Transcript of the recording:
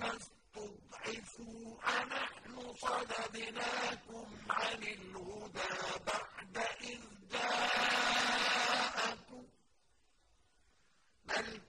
الَّذِينَ اسْتُضْعِفُوا أَنَحْنُ صَدَدْنَاكُمْ عَنِ الْهُدَىٰ بَعْدَ إِذْ جَاءَكُمْ بَلْ